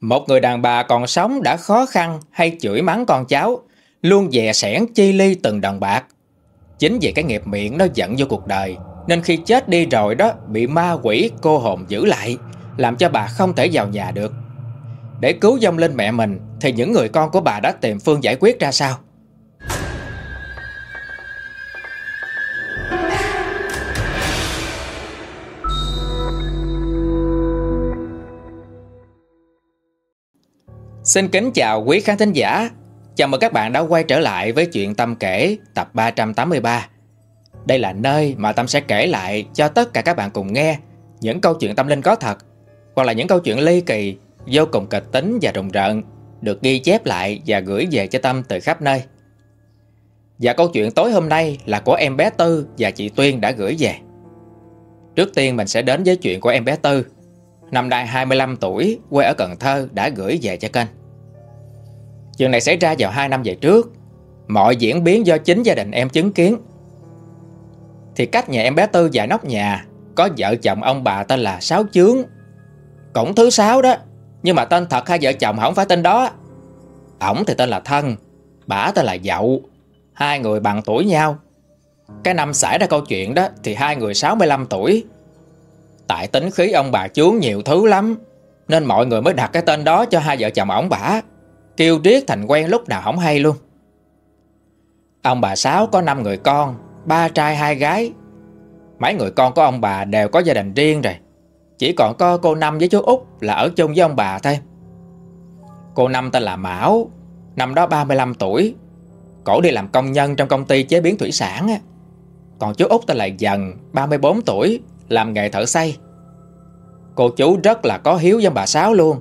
Một người đàn bà còn sống đã khó khăn hay chửi mắng con cháu, luôn dè sẻn chi ly từng đồng bạc. Chính vì cái nghiệp miệng nó dẫn vô cuộc đời, nên khi chết đi rồi đó bị ma quỷ cô hồn giữ lại, làm cho bà không thể vào nhà được. Để cứu dông lên mẹ mình thì những người con của bà đã tìm phương giải quyết ra sao? Xin kính chào quý khán thính giả. Chào mừng các bạn đã quay trở lại với chuyện Tâm kể tập 383. Đây là nơi mà Tâm sẽ kể lại cho tất cả các bạn cùng nghe những câu chuyện tâm linh có thật hoặc là những câu chuyện ly kỳ, vô cùng kịch tính và rùng rợn được ghi chép lại và gửi về cho Tâm từ khắp nơi. Và câu chuyện tối hôm nay là của em bé Tư và chị Tuyên đã gửi về. Trước tiên mình sẽ đến với chuyện của em bé Tư. Năm nay 25 tuổi, quê ở Cần Thơ đã gửi về cho kênh. Chuyện này xảy ra vào 2 năm về trước. Mọi diễn biến do chính gia đình em chứng kiến. Thì cách nhà em bé Tư và nóc nhà, Có vợ chồng ông bà tên là Sáu Chướng. Cổng thứ sáu đó, Nhưng mà tên thật hai vợ chồng không phải tên đó. Ổng thì tên là Thân Bả tên là Dậu. Hai người bằng tuổi nhau. Cái năm xảy ra câu chuyện đó Thì hai người 65 tuổi. Tại tính khí ông bà chướng nhiều thứ lắm, Nên mọi người mới đặt cái tên đó cho hai vợ chồng ổng bả Kêu riết thành quen lúc nào không hay luôn. Ông bà Sáu có 5 người con, ba trai, hai gái. Mấy người con của ông bà đều có gia đình riêng rồi. Chỉ còn có cô Năm với chú Út là ở chung với ông bà thôi. Cô Năm tên là Mão, Năm đó 35 tuổi. Cổ đi làm công nhân trong công ty chế biến thủy sản á. Còn chú Út tên là Dần 34 tuổi, Làm nghề thợ xây Cô chú rất là có hiếu với ông bà Sáu luôn.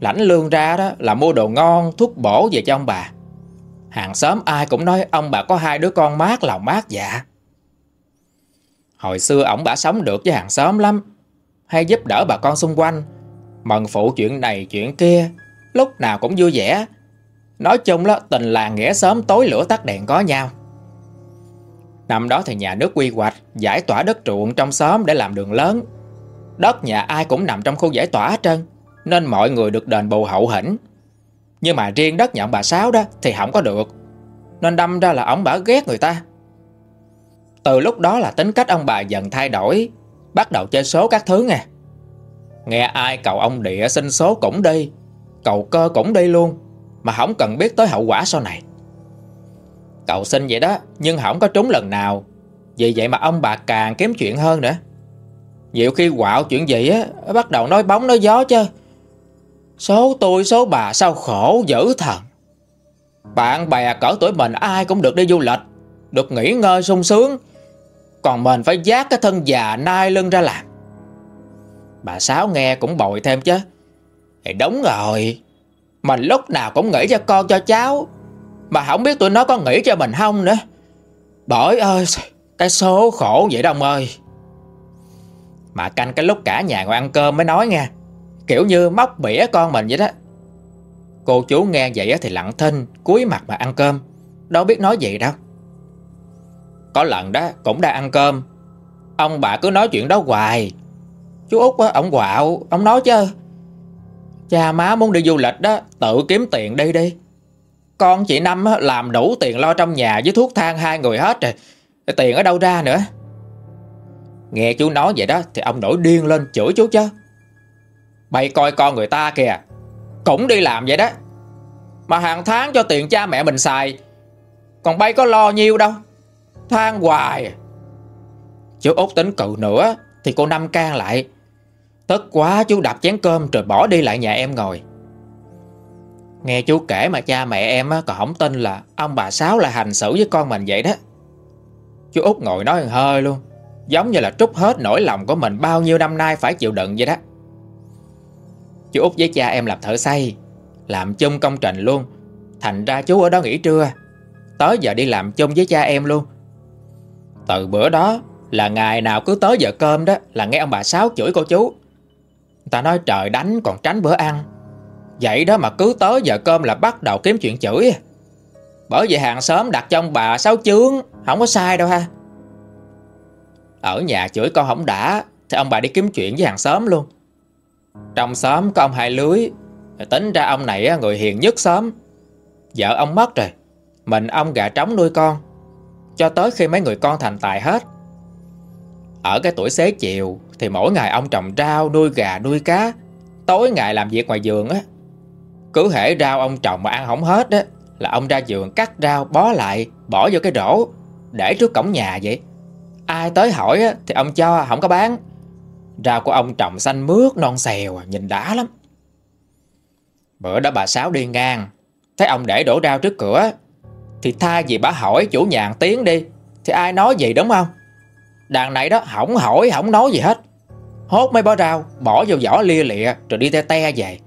Lãnh lương ra đó là mua đồ ngon, thuốc bổ về cho ông bà. Hàng xóm ai cũng nói ông bà có hai đứa con mát lòng mát dạ. Hồi xưa ổng bà sống được với hàng xóm lắm. Hay giúp đỡ bà con xung quanh. Mần phụ chuyện này chuyện kia. Lúc nào cũng vui vẻ. Nói chung là tình làng nghĩa xóm tối lửa tắt đèn có nhau. Năm đó thì nhà nước quy hoạch giải tỏa đất ruộng trong xóm để làm đường lớn. Đất nhà ai cũng nằm trong khu giải tỏa hết trơn nên mọi người được đền bù hậu hĩnh. Nhưng mà riêng đất nhà ông bà Sáu đó thì không có được, nên đâm ra là ông bà ghét người ta. Từ lúc đó là tính cách ông bà dần thay đổi, bắt đầu chơi số các thứ nghe. Nghe ai cầu ông địa xin số cũng đi, cầu cơ cũng đi luôn, mà không cần biết tới hậu quả sau này. Cậu xin vậy đó, nhưng không có trúng lần nào, vì vậy mà ông bà càng kiếm chuyện hơn nữa. Nhiều khi quạo chuyện gì á, bắt đầu nói bóng nói gió chứ, Số tôi, số bà sao khổ dữ thần Bạn bè cỡ tuổi mình ai cũng được đi du lịch, Được nghỉ ngơi sung sướng. Còn mình phải giác cái thân già nai lưng ra làm. Bà Sáu nghe cũng bội thêm chứ. Thì đúng rồi, Mình lúc nào cũng nghĩ cho con cho cháu. Mà không biết tụi nó có nghĩ cho mình không nữa. Bởi ơi, Cái số khổ vậy đông ơi. Mà canh cái lúc cả nhà ngồi ăn cơm mới nói nha Kiểu như móc bỉa con mình vậy đó. Cô chú nghe vậy thì lặng thinh cúi mặt mà ăn cơm. Đâu biết nói gì đâu. Có lần đó cũng đang ăn cơm. Ông bà cứ nói chuyện đó hoài. Chú Út á, ông quạo Ông nói chứ. Cha má muốn đi du lịch đó Tự kiếm tiền đi đi. Con chị Năm á, làm đủ tiền lo trong nhà Với thuốc thang hai người hết rồi. Tiền ở đâu ra nữa? Nghe chú nói vậy đó Thì ông nổi điên lên chửi chú chứ. Mày coi con người ta kìa. Cũng đi làm vậy đó. Mà hàng tháng cho tiền cha mẹ mình xài, Còn bay có lo nhiêu đâu. Than hoài. Chú Út tính cự nữa Thì cô Năm can lại. Tức quá, chú đập chén cơm rồi bỏ đi lại nhà em ngồi. Nghe chú kể mà cha mẹ em còn không tin là Ông bà Sáu là hành xử với con mình vậy đó. Chú Út ngồi nói hơi luôn. Giống như là trút hết nỗi lòng của mình Bao nhiêu năm nay phải chịu đựng vậy đó. Chú Út với cha em làm thợ xây Làm chung công trình luôn. Thành ra chú ở đó nghỉ trưa. Tới giờ đi làm chung với cha em luôn. Từ bữa đó Là ngày nào cứ tới giờ cơm đó Là nghe ông bà Sáu chửi cô chú. Ta nói trời đánh còn tránh bữa ăn. Vậy đó mà cứ tới giờ cơm là bắt đầu kiếm chuyện chửi. Bởi vậy hàng xóm đặt cho ông bà Sáu chướng, Không có sai đâu ha. Ở nhà chửi con không đã, Thì ông bà đi kiếm chuyện với hàng xóm luôn trong xóm có ông hai lưới. Tính ra ông này người hiền nhất xóm. Vợ ông mất rồi Mình ông gà trống nuôi con Cho tới khi mấy người con thành tài hết. Ở cái tuổi xế chiều Thì mỗi ngày ông trồng rau Nuôi gà nuôi cá. Tối ngày làm việc ngoài vườn á Cứ hễ rau ông trồng mà ăn không hết á Là ông ra vườn cắt rau bó lại Bỏ vô cái rổ Để trước cổng nhà vậy. Ai tới hỏi á, thì ông cho không có bán. Rau của ông trồng xanh mướt, non xèo, Nhìn đã lắm. Bữa đó bà Sáu đi ngang, Thấy ông để đổ rau trước cửa, Thì thay vì bà hỏi chủ nhà tiếng đi. Thì ai nói gì đúng không? Đàn này đó hỏng hỏi hỏng nói gì hết. Hốt mấy bó rau, Bỏ vô vỏ lia lịa, Rồi đi te te về.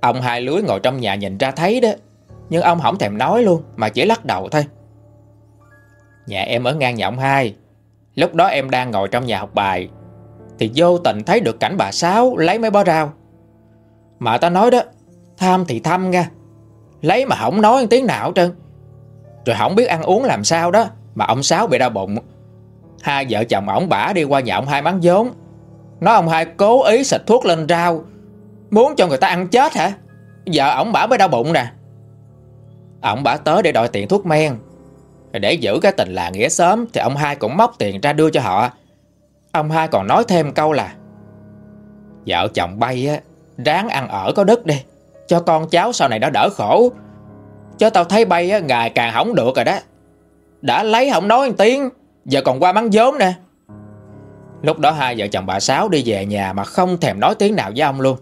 Ông hai lưới ngồi trong nhà nhìn ra thấy đó, Nhưng ông không thèm nói luôn, Mà chỉ lắc đầu thôi. Nhà em ở ngang nhà ông hai, Lúc đó em đang ngồi trong nhà học bài thì vô tình thấy được cảnh bà Sáu Lấy mấy bó rau Mà ta nói đó, Tham thì thăm nha, Lấy mà không nói tiếng nào trơn. Rồi không biết ăn uống làm sao đó, Mà ông Sáu bị đau bụng. Hai vợ chồng ổng bả đi qua nhà ông hai bán vốn. Nói ông hai cố ý xịt thuốc lên rau, Muốn cho người ta ăn chết hả? Vợ ổng bả mới đau bụng nè. Ổng bả tới để đòi tiền thuốc men. Để giữ cái tình là nghĩa sớm Thì ông hai cũng móc tiền ra đưa cho họ. Ông hai còn nói thêm câu là Vợ chồng bay á Ráng ăn ở có đất đi cho con cháu sau này nó đỡ khổ. Chứ tao thấy bay á, ngày càng hỏng được rồi đó. Đã lấy không nói một tiếng Giờ còn qua mắng vốn nè. Lúc đó hai vợ chồng bà Sáu đi về nhà Mà không thèm nói tiếng nào với ông luôn.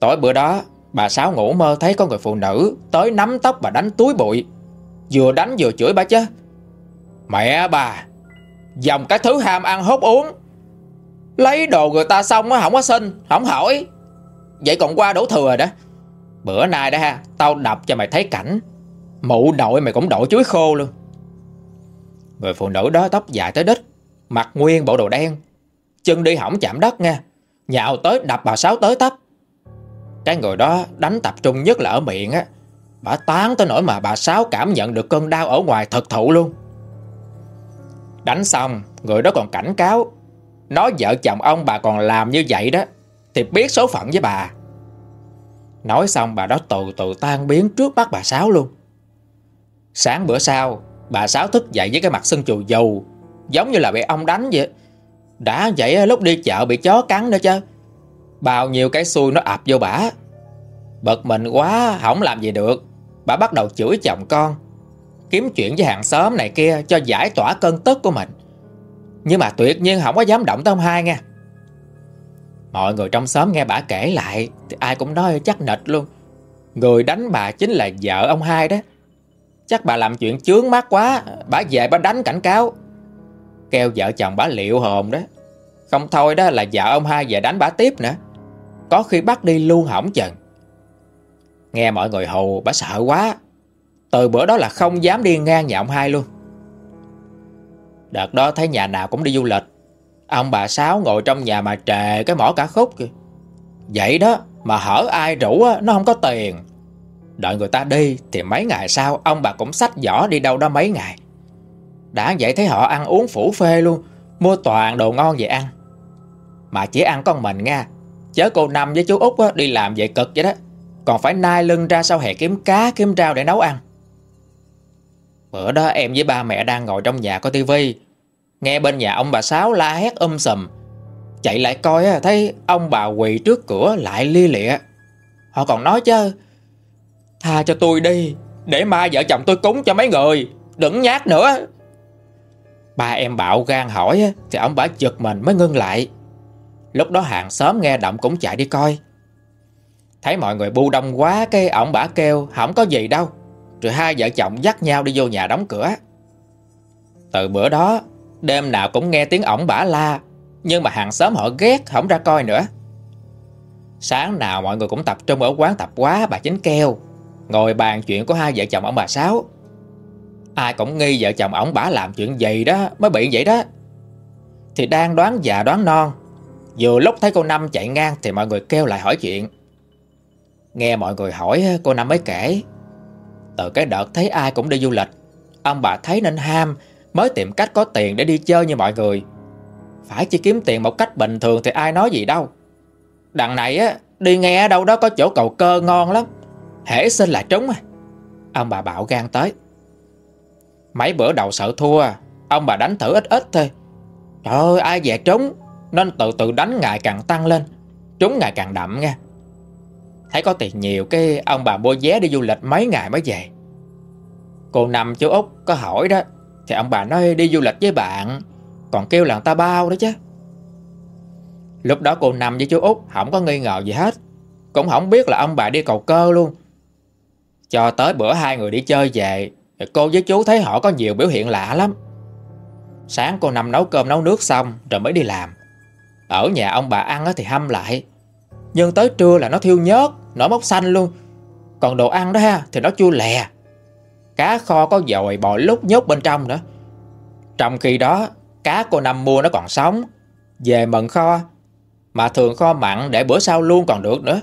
Tối bữa đó Bà Sáu ngủ mơ thấy có người phụ nữ Tới nắm tóc bà đánh túi bụi. Vừa đánh vừa chửi bà chứ Mẹ bà Dòng cái thứ ham ăn hốt uống. Lấy đồ người ta xong á, Không có xin, Không hỏi. Vậy còn qua đổ thừa đó. Bữa nay đó ha, Tao đập cho mày thấy cảnh. Mụ nội mày cũng đổ chuối khô luôn. Người phụ nữ đó tóc dài tới đít Mặt nguyên bộ đồ đen. Chân đi hỏng chạm đất nha. Nhào tới đập bà Sáu tới tấp. Cái người đó đánh tập trung nhất là ở miệng á. Bà tán tới nỗi mà bà Sáu cảm nhận được cơn đau ở ngoài thật thụ luôn. Đánh xong, Người đó còn cảnh cáo. Nói vợ chồng ông bà còn làm như vậy đó, thì biết số phận với bà. Nói xong, bà đó từ từ tan biến trước mắt bà Sáu luôn. Sáng bữa sau, Bà Sáu thức dậy với cái mặt sưng chù dầu Giống như là bị ông đánh vậy. Đã vậy lúc đi chợ bị chó cắn nữa chứ. Bao nhiêu cái xui nó ập vô bà. Bật mình quá, Không làm gì được. Bà bắt đầu chửi chồng con. Kiếm chuyện với hàng xóm này kia Cho giải tỏa cơn tức của mình. Nhưng mà tuyệt nhiên không có dám động tới ông hai nha Mọi người trong xóm nghe bà kể lại Thì ai cũng nói chắc nịch luôn. Người đánh bà chính là vợ ông hai đó. Chắc bà làm chuyện chướng mắt quá, Bà về bà đánh cảnh cáo. Kêu vợ chồng bà liệu hồn đó. Không thôi đó là vợ ông hai về đánh bà tiếp nữa. Có khi bắt đi luôn hỏng chừng. Nghe mọi người hù, bà sợ quá. Từ bữa đó là không dám đi ngang nhà ông hai luôn. Đợt đó thấy nhà nào cũng đi du lịch. Ông bà Sáu ngồi trong nhà mà trề cái mỏ cả khúc kìa. Vậy đó, mà hở ai rủ á, nó không có tiền. Đợi người ta đi thì mấy ngày sau, ông bà cũng xách giỏ đi đâu đó mấy ngày. Đã vậy thấy họ ăn uống phủ phê luôn, Mua toàn đồ ngon về ăn. Mà chỉ ăn con mình nha, Chớ cô Năm với chú Út đi làm vậy cực vậy đó. Còn phải nai lưng ra sau hè kiếm cá, kiếm rau để nấu ăn. Bữa đó em với ba mẹ đang ngồi trong nhà coi tivi. Nghe bên nhà ông bà Sáu la hét um sầm, Chạy lại coi thấy ông bà quỳ trước cửa lại lia lịa. Họ còn nói chứ Tha cho tôi đi Để mai vợ chồng tôi cúng cho mấy người Đừng nhát nữa. Ba em bạo gan hỏi Thì ông bà giật mình mới ngưng lại. Lúc đó hàng xóm nghe động cũng chạy đi coi. Thấy mọi người bu đông quá Cái ông bà kêu không có gì đâu. Rồi hai vợ chồng dắt nhau đi vô nhà đóng cửa. Từ bữa đó, Đêm nào cũng nghe tiếng ổng bả la, Nhưng mà hàng xóm họ ghét, không ra coi nữa. Sáng nào mọi người cũng tập trung ở quán tập quá, bà chính keo Ngồi bàn chuyện của hai vợ chồng ông bà Sáu. Ai cũng nghi vợ chồng ổng bả làm chuyện gì đó, Mới bị vậy đó. Thì đang đoán già đoán non, Vừa lúc thấy cô Năm chạy ngang Thì mọi người kêu lại hỏi chuyện. Nghe mọi người hỏi, cô Năm mới kể từ cái đợt thấy ai cũng đi du lịch. Ông bà thấy nên ham, Mới tìm cách có tiền để đi chơi như mọi người. Phải chỉ kiếm tiền một cách bình thường Thì ai nói gì đâu. Đằng này á, Đi nghe đâu đó có chỗ cầu cơ ngon lắm. Hễ xin là trúng à. Ông bà bạo gan tới. Mấy bữa đầu sợ thua, Ông bà đánh thử ít ít thôi. Trời ơi, ai về trúng, Nên từ từ đánh ngày càng tăng lên, Trúng ngày càng đậm nha. Thấy có tiền nhiều, cái ông bà mua vé đi du lịch mấy ngày mới về. Cô nằm chú Út có hỏi đó. Thì ông bà nói, đi du lịch với bạn, Còn kêu là ta bao đó chứ. Lúc đó cô nằm với chú Út không có nghi ngờ gì hết. Cũng không biết là ông bà đi cầu cơ luôn. Cho tới bữa hai người đi chơi về Cô với chú thấy họ có nhiều biểu hiện lạ lắm. Sáng cô nằm nấu cơm nấu nước xong, Rồi mới đi làm. Ở nhà ông bà ăn thì hâm lại. Nhưng tới trưa là nó thiêu nhớt, Nổi mốc xanh luôn. Còn đồ ăn đó ha, thì nó chua lè. Cá kho có dồi bò lúc nhốt bên trong nữa. Trong khi đó, Cá cô Năm mua nó còn sống. Về mận kho, Mà thường kho mặn để bữa sau luôn còn được nữa.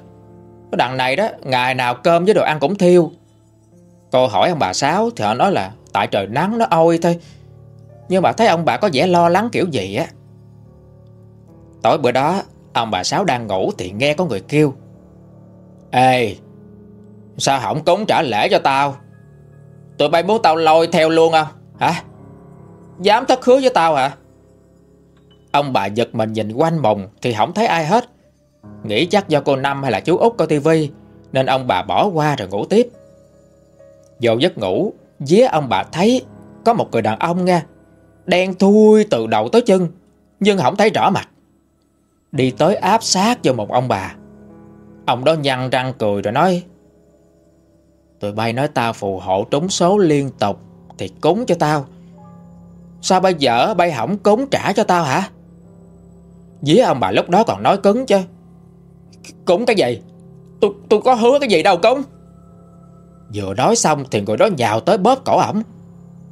Cái đằng này đó, Ngày nào cơm với đồ ăn cũng thiêu. Cô hỏi ông bà Sáu, Thì họ nói là tại trời nắng nó ôi thôi. Nhưng mà thấy ông bà có vẻ lo lắng kiểu gì á. Tối bữa đó Ông bà Sáu đang ngủ thì nghe có người kêu. Ê, Sao không cúng trả lễ cho tao? Tụi bay muốn tao lôi theo luôn không Hả? Dám thất hứa với tao hả? Ông bà giật mình nhìn quanh mồng Thì không thấy ai hết. Nghĩ chắc do cô Năm hay là chú Út coi tivi, Nên ông bà bỏ qua rồi ngủ tiếp. Vô giấc ngủ Dế ông bà thấy Có một người đàn ông nha Đen thui từ đầu tới chân, Nhưng không thấy rõ mặt. Đi tới áp sát vô một ông bà. Ông đó nhăn răng cười rồi nói, Tụi bay nói tao phù hộ trúng số liên tục Thì cúng cho tao. Sao bây giờ bay không cúng trả cho tao hả? Dí ông bà lúc đó còn nói cứng chứ. Cúng cái gì? Tôi tôi có hứa cái gì đâu cúng. Vừa nói xong thì người đó nhào tới bóp cổ ổng.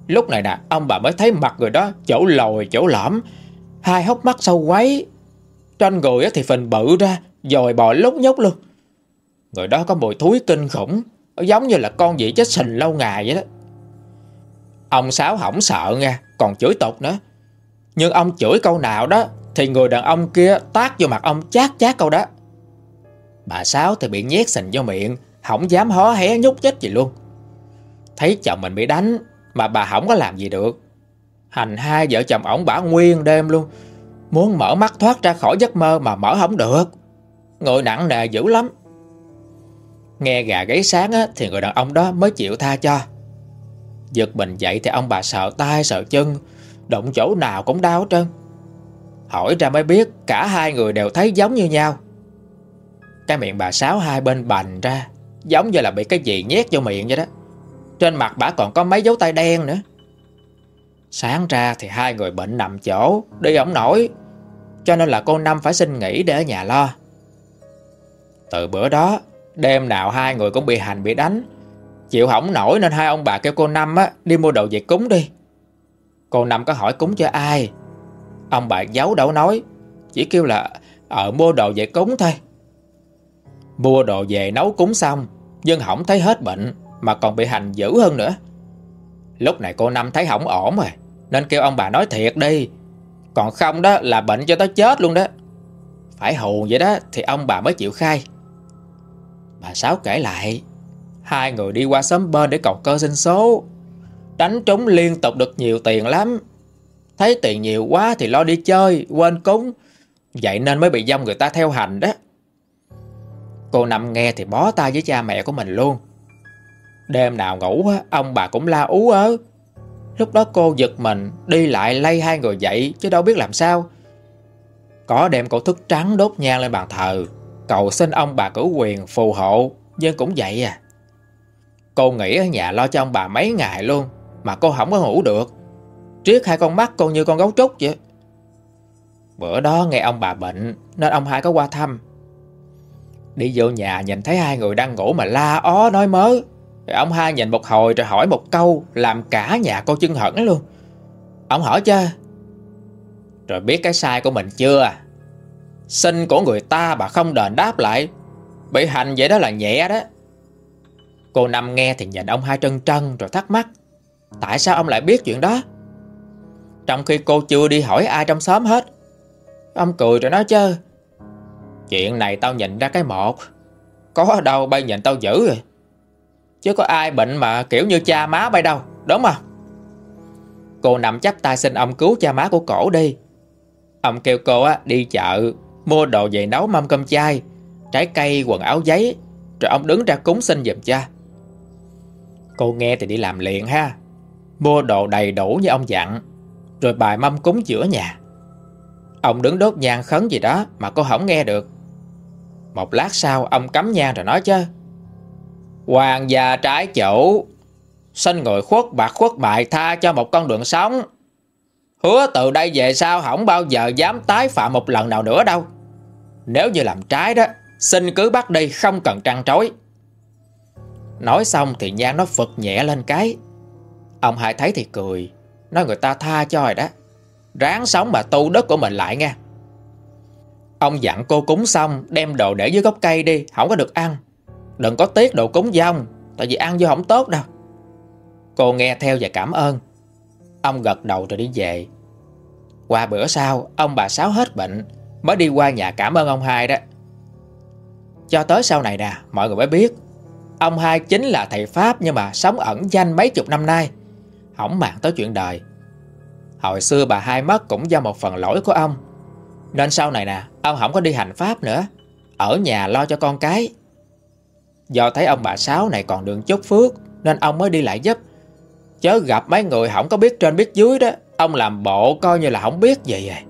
Lúc này nè, Ông bà mới thấy mặt người đó chỗ lồi, chỗ lõm. Hai hốc mắt sâu quấy Tranh người thì phình bự ra Rồi bò lúc nhúc luôn. Người đó có mùi thúi kinh khủng, Giống như là con dĩ chết sình lâu ngày vậy đó. Ông Sáu hỏng sợ nha Còn chửi tục nữa. Nhưng ông chửi câu nào đó, Thì người đàn ông kia tác vô mặt ông chát chát câu đó. Bà Sáu thì bị nhét sình vô miệng không dám hó hé nhúc nhích gì luôn. Thấy chồng mình bị đánh, Mà bà không có làm gì được. Hành hai vợ chồng ổng bả nguyên đêm luôn. Muốn mở mắt thoát ra khỏi giấc mơ Mà mở không được. Người nặng nề dữ lắm. Nghe gà gáy sáng á, Thì người đàn ông đó mới chịu tha cho. Giật mình dậy thì ông bà sợ tay sợ chân Động chỗ nào cũng đau hết trơn. Hỏi ra mới biết Cả hai người đều thấy giống như nhau. Cái miệng bà Sáu hai bên bành ra Giống như là bị cái gì nhét vô miệng vậy đó. Trên mặt bà còn có mấy dấu tay đen nữa. Sáng ra thì hai người bệnh nằm chỗ Đi ổng nổi. Cho nên là cô Năm phải xin nghỉ để ở nhà lo. Từ bữa đó Đêm nào hai người cũng bị hành bị đánh. Chịu hỏng nổi nên hai ông bà kêu cô Năm á, đi mua đồ về cúng đi. Cô Năm có hỏi cúng cho ai? Ông bà giấu đâu nói Chỉ kêu là ở mua đồ về cúng thôi. Mua đồ về nấu cúng xong Nhưng hỏng thấy hết bệnh Mà còn bị hành dữ hơn nữa. Lúc này cô Năm thấy hỏng ổn rồi Nên kêu ông bà nói thiệt đi. Còn không đó, là bệnh cho tới chết luôn đó. Phải hù vậy đó, Thì ông bà mới chịu khai. Bà Sáu kể lại, Hai người đi qua xóm bên để cầu cơ sinh số. Đánh trúng liên tục được nhiều tiền lắm. Thấy tiền nhiều quá thì lo đi chơi, Quên cúng. Vậy nên mới bị dông người ta theo hành đó. Cô Năm nghe thì bó tay với cha mẹ của mình luôn. Đêm nào ngủ Ông bà cũng la ú ớ. Lúc đó cô giật mình, Đi lại lay hai người dậy, Chứ đâu biết làm sao. Có đem cổ thức trắng đốt nhang lên bàn thờ. Cầu xin ông bà cử quyền phù hộ Nhưng cũng vậy à. Cô nghĩ ở nhà lo cho ông bà mấy ngày luôn, Mà cô không có ngủ được. Triết hai con mắt cô như con gấu trúc vậy. Bữa đó nghe ông bà bệnh, Nên ông hai có qua thăm. Đi vô nhà nhìn thấy hai người đang ngủ mà la ó nói mớ. Ông hai nhìn một hồi rồi hỏi một câu Làm cả nhà cô chưng hẳn luôn. Ông hỏi chứ? Rồi biết cái sai của mình chưa? Sinh của người ta bà không đền đáp lại. Bị hành vậy đó là nhẹ đó. Cô Năm nghe thì nhìn ông hai trân trân Rồi thắc mắc, Tại sao ông lại biết chuyện đó? Trong khi cô chưa đi hỏi ai trong xóm hết, Ông cười rồi nói chứ, Chuyện này tao nhìn ra cái một, Có đâu bay nhìn tao dữ rồi. Chứ có ai bệnh mà kiểu như cha má bay đâu Đúng không? Cô nằm chắp tay xin ông cứu cha má của cổ đi. Ông kêu cô á, đi chợ Mua đồ về nấu mâm cơm chay Trái cây, quần áo giấy Rồi ông đứng ra cúng xin giùm cha. Cô nghe thì đi làm liền ha. Mua đồ đầy đủ như ông dặn Rồi bài mâm cúng giữa nhà. Ông đứng đốt nhang khấn gì đó Mà cô không nghe được. Một lát sau ông cắm nhang rồi nói chứ Hoàng gia trái chủ, Xin người khuất bạc khuất bại tha cho một con đường sống. Hứa từ đây về sau không bao giờ dám tái phạm một lần nào nữa đâu. Nếu như làm trái đó, Xin cứ bắt đi, không cần trăn trối. Nói xong thì nhang nó phật nhẹ lên cái. Ông hai thấy thì cười, Nói người ta tha cho rồi đó. Ráng sống mà tu đất của mình lại nha Ông dặn cô cúng xong, Đem đồ để dưới gốc cây đi, Không có được ăn. Đừng có tiếc đồ cúng dông, Tại vì ăn vô không tốt đâu. Cô nghe theo và cảm ơn. Ông gật đầu rồi đi về. Qua bữa sau, Ông bà Sáu hết bệnh, Mới đi qua nhà cảm ơn ông hai đó. Cho tới sau này nè, Mọi người mới biết, Ông hai chính là thầy Pháp Nhưng mà sống ẩn danh mấy chục năm nay. Không màng tới chuyện đời. Hồi xưa bà hai mất cũng do một phần lỗi của ông. Nên sau này nè, Ông không có đi hành Pháp nữa. Ở nhà lo cho con cái. Do thấy ông bà Sáu này còn đường chút phước, Nên ông mới đi lại giúp. Chớ gặp mấy người không có biết trên biết dưới đó, Ông làm bộ coi như là không biết gì vậy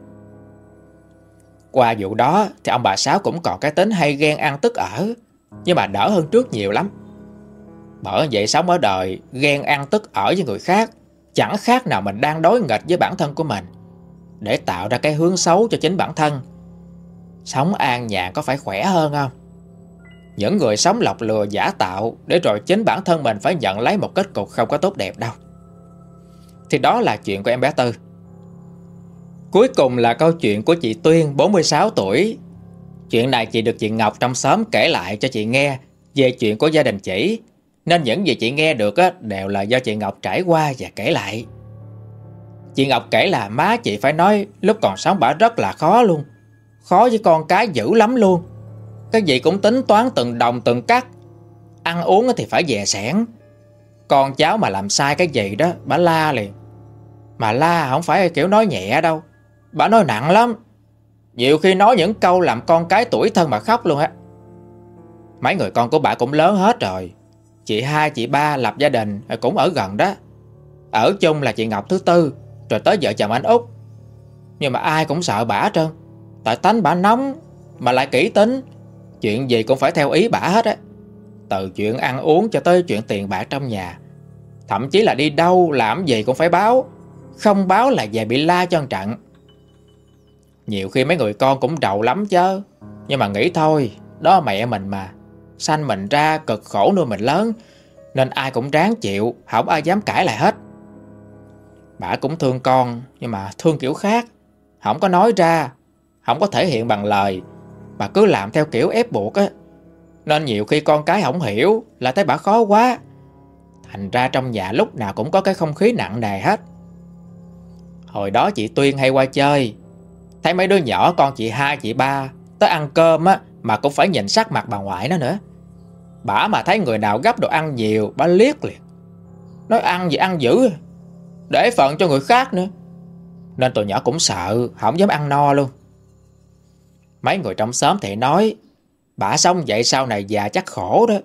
Qua vụ đó Thì ông bà Sáu cũng còn cái tính hay ghen ăn tức ở, Nhưng mà đỡ hơn trước nhiều lắm. Bởi vậy sống ở đời, Ghen ăn tức ở với người khác, Chẳng khác nào mình đang đối nghịch với bản thân của mình, Để tạo ra cái hướng xấu cho chính bản thân. Sống an nhàn có phải khỏe hơn không? Những người sống lọc lừa giả tạo Để rồi chính bản thân mình phải nhận lấy một kết cục không có tốt đẹp đâu. Thì đó là chuyện của em bé Tư. Cuối cùng là câu chuyện của chị Tuyên 46 tuổi. Chuyện này chị được chị Ngọc trong xóm kể lại cho chị nghe Về chuyện của gia đình chị. Nên những gì chị nghe được đều là do chị Ngọc trải qua và kể lại. Chị Ngọc kể là má chị phải nói lúc còn sống bà rất là khó luôn. Khó với con cái dữ lắm luôn cái gì cũng tính toán từng đồng từng cắt. Ăn uống thì phải dè sẻn. Con cháu mà làm sai cái gì đó Bà la liền. Mà la không phải kiểu nói nhẹ đâu. Bà nói nặng lắm. Nhiều khi nói những câu làm con cái tuổi thân mà khóc luôn á. Mấy người con của bà cũng lớn hết rồi. Chị hai, chị ba lập gia đình Cũng ở gần đó. Ở chung là chị Ngọc thứ tư Rồi tới vợ chồng anh Út. Nhưng mà ai cũng sợ bà trơn. Tại tánh bà nóng Mà lại kỹ tính. Chuyện gì cũng phải theo ý bả hết á. Từ chuyện ăn uống cho tới chuyện tiền bạc trong nhà. Thậm chí là đi đâu làm gì cũng phải báo. Không báo là về bị la cho trận. Nhiều khi mấy người con cũng đầu lắm chứ Nhưng mà nghĩ thôi, Đó mẹ mình mà. Sanh mình ra cực khổ nuôi mình lớn, Nên ai cũng ráng chịu, Không ai dám cãi lại hết. Bà cũng thương con, Nhưng mà thương kiểu khác. Không có nói ra, Không có thể hiện bằng lời. Bà cứ làm theo kiểu ép buộc á. Nên nhiều khi con cái không hiểu Là thấy bà khó quá. Thành ra trong nhà lúc nào cũng có cái không khí nặng nề hết. Hồi đó chị Tuyên hay qua chơi. Thấy mấy đứa nhỏ, con chị hai, chị ba, Tới ăn cơm á, Mà cũng phải nhìn sắc mặt bà ngoại nó nữa. Bà mà thấy người nào gấp đồ ăn nhiều, Bà liếc liền. Nói ăn gì ăn dữ, Để phận cho người khác nữa. Nên tụi nhỏ cũng sợ, Không dám ăn no luôn. Mấy người trong xóm thì nói, Bà xong vậy sau này già chắc khổ đó.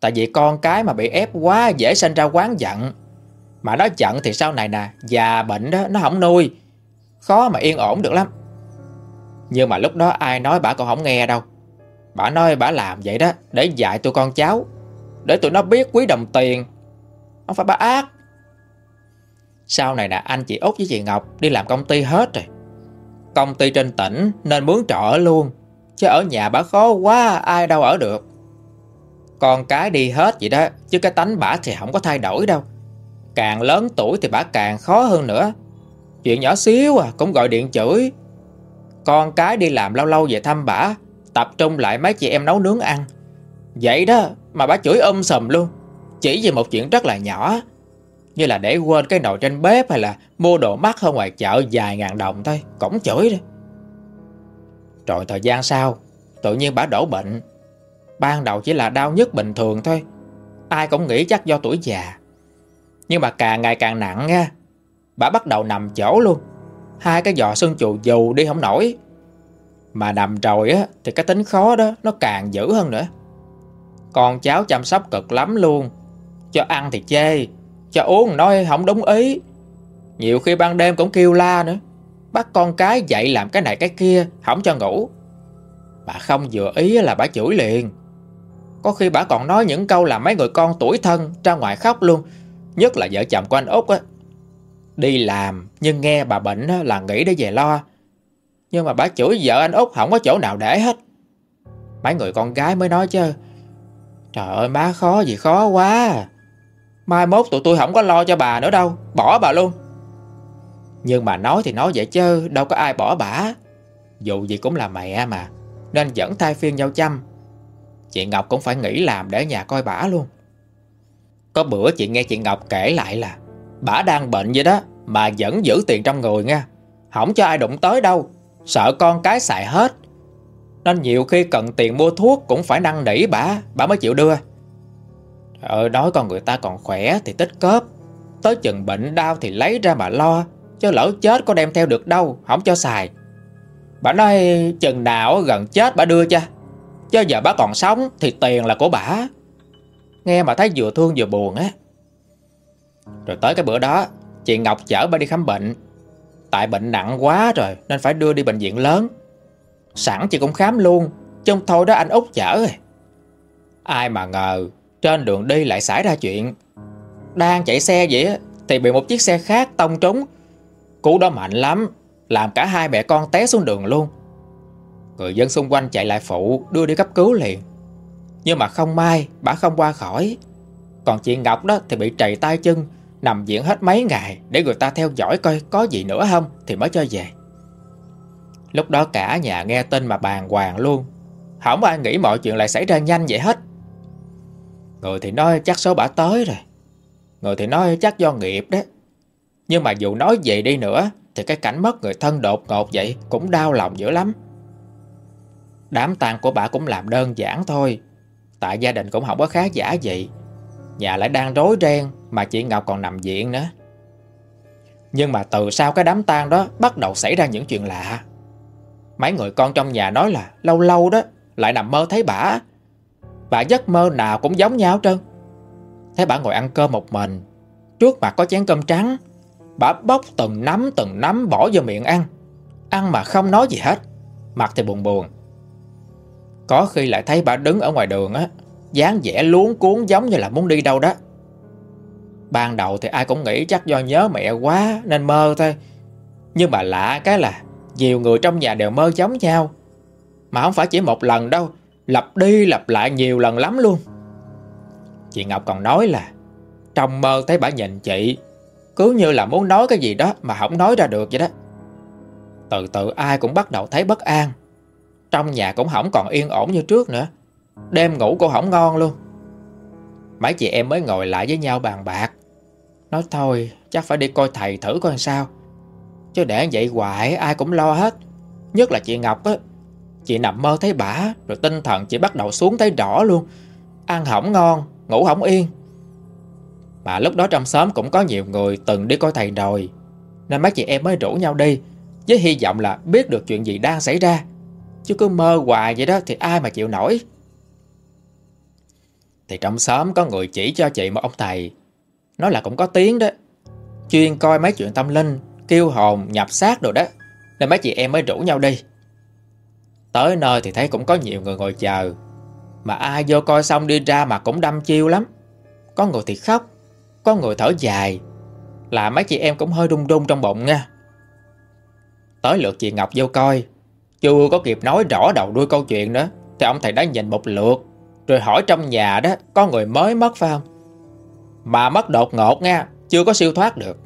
Tại vì con cái mà bị ép quá dễ sinh ra quán giận. Mà nó giận thì sau này nè, Già bệnh đó, nó không nuôi. Khó mà yên ổn được lắm. Nhưng mà lúc đó ai nói bà còn không nghe đâu. Bà nói bà làm vậy đó Để dạy tụi con cháu, Để tụi nó biết quý đồng tiền. Không phải bà ác. Sau này nè, anh chị Út với chị Ngọc Đi làm công ty hết rồi. Công ty trên tỉnh nên muốn trọ ở luôn. Chứ ở nhà bà khó quá, ai đâu ở được. Con cái đi hết vậy đó, Chứ cái tánh bà thì không có thay đổi đâu. Càng lớn tuổi thì bà càng khó hơn nữa. Chuyện nhỏ xíu à cũng gọi điện chửi. Con cái đi làm lâu lâu về thăm bà, Tập trung lại mấy chị em nấu nướng ăn. Vậy đó mà bà chửi um âm sầm luôn. Chỉ vì một chuyện rất là nhỏ như là để quên cái nồi trên bếp hay là mua đồ mắc ở ngoài chợ vài ngàn đồng thôi, cổng chửi đi. Rồi thời gian sau, Tự nhiên bà đổ bệnh. Ban đầu chỉ là đau nhức bình thường thôi Ai cũng nghĩ chắc do tuổi già. Nhưng mà càng ngày càng nặng nha Bà bắt đầu nằm chỗ luôn. Hai cái giò xương chù dù đi không nổi. Mà nằm rồi á Thì cái tính khó đó Nó càng dữ hơn nữa. Con cháu chăm sóc cực lắm luôn Cho ăn thì chê cho uống nói không đúng ý. Nhiều khi ban đêm cũng kêu la nữa. Bắt con cái dậy làm cái này cái kia, Không cho ngủ. Bà không vừa ý là bà chửi liền. Có khi bà còn nói những câu là mấy người con tuổi thân ra ngoài khóc luôn, Nhất là vợ chồng của anh Út á. Đi làm, nhưng nghe bà bệnh là nghĩ để về lo. Nhưng mà bà chửi vợ anh Út không có chỗ nào để hết. Mấy người con gái mới nói chứ, Trời ơi, má khó gì khó quá. Mai mốt tụi tôi không có lo cho bà nữa đâu, Bỏ bà luôn. Nhưng mà nói thì nói vậy chứ, Đâu có ai bỏ bà. Dù gì cũng là mẹ mà, Nên vẫn thay phiên nhau chăm. Chị Ngọc cũng phải nghỉ làm để nhà coi bả luôn. Có bữa chị nghe chị Ngọc kể lại là Bả đang bệnh vậy đó, Mà vẫn giữ tiền trong người nha. Không cho ai đụng tới đâu, Sợ con cái xài hết. Nên nhiều khi cần tiền mua thuốc Cũng phải năn nỉ bả Bả mới chịu đưa. Ở nói con người ta còn khỏe thì tích cớp Tới chừng bệnh đau thì lấy ra mà lo, Chứ lỡ chết có đem theo được đâu, Không cho xài. Bà nói, chừng nào gần chết bà đưa cho, Chứ giờ bà còn sống Thì tiền là của bà. Nghe mà thấy vừa thương vừa buồn á. Rồi tới cái bữa đó, Chị Ngọc chở bà đi khám bệnh. Tại bệnh nặng quá rồi Nên phải đưa đi bệnh viện lớn. Sẵn chị cũng khám luôn Chứ thôi đó anh út chở. Rồi Ai mà ngờ trên đường đi lại xảy ra chuyện Đang chạy xe vậy Thì bị một chiếc xe khác tông trúng Cú đó mạnh lắm, Làm cả hai mẹ con té xuống đường luôn Người dân xung quanh chạy lại phụ, Đưa đi cấp cứu liền Nhưng mà không may, bà không qua khỏi Còn chị Ngọc đó thì bị trầy tay chân, Nằm viện hết mấy ngày để người ta theo dõi coi có gì nữa không thì mới cho về. Lúc đó cả nhà nghe tin mà bàng hoàng luôn. Không ai nghĩ mọi chuyện lại xảy ra nhanh vậy hết. Người thì nói chắc số bả tới rồi. Người thì nói chắc do nghiệp đó. Nhưng mà dù nói vậy đi nữa, thì cái cảnh mất người thân đột ngột vậy cũng đau lòng dữ lắm. Đám tang của bà cũng làm đơn giản thôi. Tại gia đình cũng không có khá giả gì. Nhà lại đang rối ren Mà chị Ngọc còn nằm viện nữa Nhưng mà từ sau cái đám tang đó Bắt đầu xảy ra những chuyện lạ Mấy người con trong nhà nói là Lâu lâu đó lại nằm mơ thấy bà Bà giấc mơ nào cũng giống nhau trơn Thấy bà ngồi ăn cơm một mình Trước mặt có chén cơm trắng Bà bóc từng nắm từng nắm bỏ vô miệng ăn Ăn mà không nói gì hết Mặt thì buồn buồn Có khi lại thấy bà đứng ở ngoài đường á dáng vẻ luống cuốn giống như là muốn đi đâu đó. Ban đầu thì ai cũng nghĩ chắc do nhớ mẹ quá nên mơ thôi. Nhưng mà lạ cái là nhiều người trong nhà đều mơ giống nhau. Mà không phải chỉ một lần đâu, lặp đi lặp lại nhiều lần lắm luôn. Chị Ngọc còn nói là, trong mơ thấy bà nhìn chị, cứ như là muốn nói cái gì đó mà không nói ra được vậy đó. Từ từ ai cũng bắt đầu thấy bất an. Trong nhà cũng không còn yên ổn như trước nữa. Đêm ngủ cô không ngon luôn Mấy chị em mới ngồi lại với nhau bàn bạc Nói thôi, chắc phải đi coi thầy thử coi sao Chứ để vậy hoài ai cũng lo hết Nhất là chị Ngọc á Chị nằm mơ thấy bả Rồi tinh thần chị bắt đầu xuống thấy rõ luôn. Ăn hỏng ngon, ngủ hỏng yên. Mà lúc đó trong xóm cũng có nhiều người từng đi coi thầy rồi Nên mấy chị em mới rủ nhau đi Với hy vọng là biết được chuyện gì đang xảy ra. Chứ cứ mơ hoài vậy đó thì ai mà chịu nổi. Thì trong xóm có người chỉ cho chị một ông thầy. Nói là cũng có tiếng đó. Chuyên coi mấy chuyện tâm linh Kêu hồn, nhập xác rồi đó. Nên mấy chị em mới rủ nhau đi. Tới nơi thì thấy cũng có nhiều người ngồi chờ. Mà ai vô coi xong đi ra mà cũng đâm chiêu lắm. Có người thì khóc, Có người thở dài. Là mấy chị em cũng hơi đung đung trong bụng nha. Tới lượt chị Ngọc vô coi, Chưa có kịp nói rõ đầu đuôi câu chuyện nữa, Thì ông thầy đã nhìn một lượt, rồi hỏi trong nhà đó Có người mới mất phải không? Mà mất đột ngột nha, Chưa có siêu thoát được.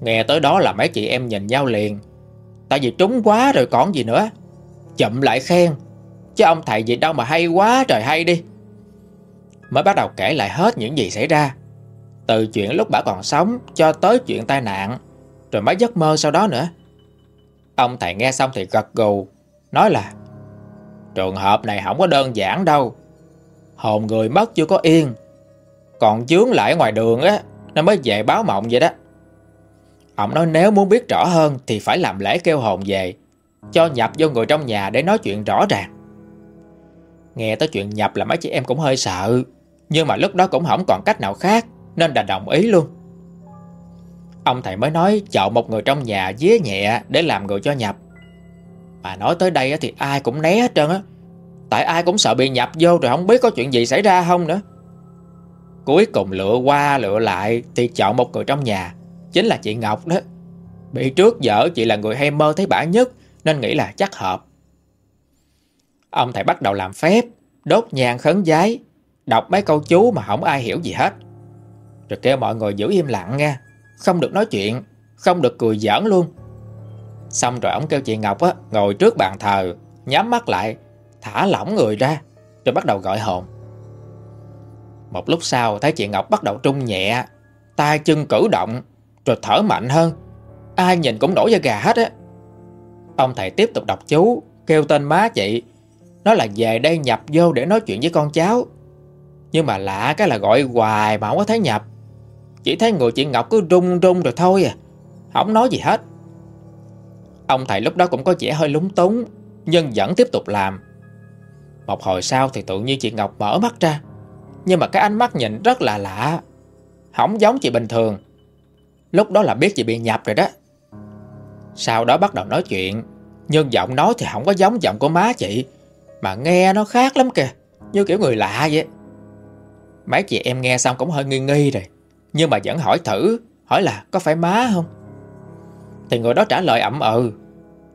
Nghe tới đó là mấy chị em nhìn nhau liền. Tại vì trúng quá rồi còn gì nữa. Chậm lại khen. Chứ ông thầy gì đâu mà hay quá, trời hay đi. Mới bắt đầu kể lại hết những gì xảy ra. Từ chuyện lúc bà còn sống Cho tới chuyện tai nạn, Rồi mấy giấc mơ sau đó nữa. Ông thầy nghe xong thì gật gù, Nói là, Trường hợp này không có đơn giản đâu. Hồn người mất chưa có yên, Còn chướng lại ngoài đường á, Nó mới về báo mộng vậy đó. Ông nói nếu muốn biết rõ hơn Thì phải làm lễ kêu hồn về. Cho nhập vô người trong nhà để nói chuyện rõ ràng. Nghe tới chuyện nhập là mấy chị em cũng hơi sợ, Nhưng mà lúc đó cũng không còn cách nào khác, Nên đã đồng ý luôn. Ông thầy mới nói chọn một người trong nhà dế nhẹ để làm người cho nhập Mà nói tới đây thì ai cũng né hết trơn á. Tại ai cũng sợ bị nhập vô rồi không biết có chuyện gì xảy ra không nữa. Cuối cùng lựa qua lựa lại thì chọn một người trong nhà, Chính là chị Ngọc đó. Bị trước vợ chị là người hay mơ thấy bả nhất nên nghĩ là chắc hợp. Ông thầy bắt đầu làm phép Đốt nhang khấn giái Đọc mấy câu chú mà không ai hiểu gì hết. Rồi kêu mọi người giữ im lặng nha Không được nói chuyện Không được cười giỡn luôn. Xong rồi ông kêu chị Ngọc á, ngồi trước bàn thờ Nhắm mắt lại Thả lỏng người ra Rồi bắt đầu gọi hồn. Một lúc sau thấy chị Ngọc bắt đầu trung nhẹ tay chân cử động Rồi thở mạnh hơn. Ai nhìn cũng nổi da gà hết á. Ông thầy tiếp tục đọc chú, Kêu tên má chị. Nó là về đây nhập vô để nói chuyện với con cháu. Nhưng mà lạ cái là gọi hoài mà không có thấy nhập. Chỉ thấy người chị Ngọc cứ rung rung rồi thôi à. Không nói gì hết. Ông thầy lúc đó cũng có vẻ hơi lúng túng, Nhưng vẫn tiếp tục làm. Một hồi sau thì tự nhiên chị Ngọc mở mắt ra. Nhưng mà cái ánh mắt nhìn rất là lạ. Không giống chị bình thường. Lúc đó là biết chị bị nhập rồi đó. Sau đó bắt đầu nói chuyện. Nhưng giọng nói thì không có giống giọng của má chị, Mà nghe nó khác lắm kìa, Như kiểu người lạ vậy. Mấy chị em nghe xong cũng hơi nghi nghi rồi, Nhưng mà vẫn hỏi thử, Hỏi là có phải má không? Thì người đó trả lời ậm ừ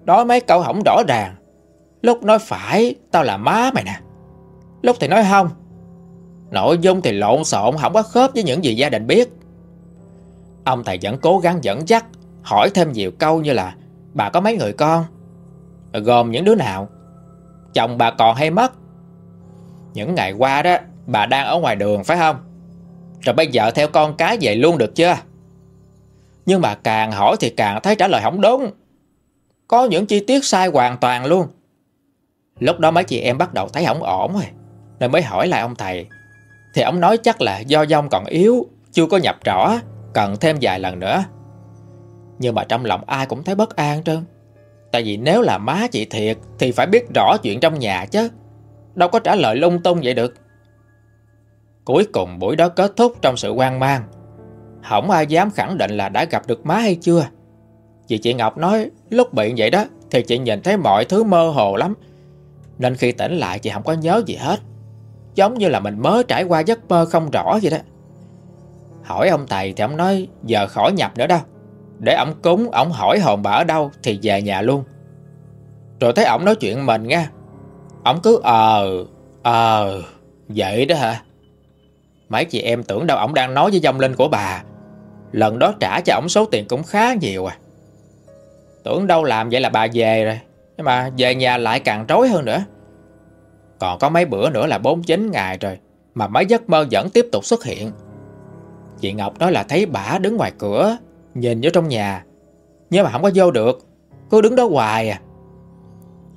Đó mấy câu không rõ ràng. Lúc nói phải, Tao là má mày nè. Lúc thì nói không. Nội dung thì lộn xộn, Không có khớp với những gì gia đình biết. Ông thầy vẫn cố gắng dẫn dắt Hỏi thêm nhiều câu như là, Bà có mấy người con? Gồm những đứa nào? Chồng bà còn hay mất. Những ngày qua đó, Bà đang ở ngoài đường, phải không? Rồi bây giờ theo con cái về luôn được chưa? Nhưng mà càng hỏi thì càng thấy trả lời không đúng. Có những chi tiết sai hoàn toàn luôn. Lúc đó mấy chị em bắt đầu thấy không ổn rồi, Nên mới hỏi lại ông thầy. Thì ông nói chắc là do dông còn yếu, Chưa có nhập rõ, Cần thêm vài lần nữa. Nhưng mà trong lòng ai cũng thấy bất an trơn. Tại vì nếu là má chị thiệt, Thì phải biết rõ chuyện trong nhà chứ. Đâu có trả lời lung tung vậy được. Cuối cùng buổi đó kết thúc trong sự hoang mang. Không ai dám khẳng định là đã gặp được má hay chưa. Vì chị Ngọc nói, Lúc bị vậy đó, Thì chị nhìn thấy mọi thứ mơ hồ lắm. Nên khi tỉnh lại, chị không có nhớ gì hết. Giống như là mình mới trải qua giấc mơ không rõ vậy đó. Hỏi ông thầy thì ông nói, Giờ khỏi nhập nữa đâu. Để ổng cúng, ổng hỏi hồn bà ở đâu Thì về nhà luôn. Rồi thấy ổng nói chuyện mình nha. Ổng cứ ờ, ờ Vậy đó hả? Mấy chị em tưởng đâu ổng đang nói với dòng linh của bà. Lần đó trả cho ổng số tiền cũng khá nhiều à. Tưởng đâu làm vậy là bà về rồi nhưng mà về nhà lại càng rối hơn nữa. Còn có mấy bữa nữa là 49 ngày rồi Mà mấy giấc mơ vẫn tiếp tục xuất hiện. Chị Ngọc nói là thấy bà đứng ngoài cửa Nhìn vô trong nhà. Nhưng mà không có vô được. Cứ đứng đó hoài à.